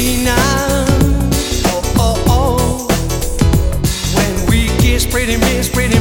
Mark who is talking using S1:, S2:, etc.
S1: Oh, oh, oh. When we kiss pretty, miss pretty.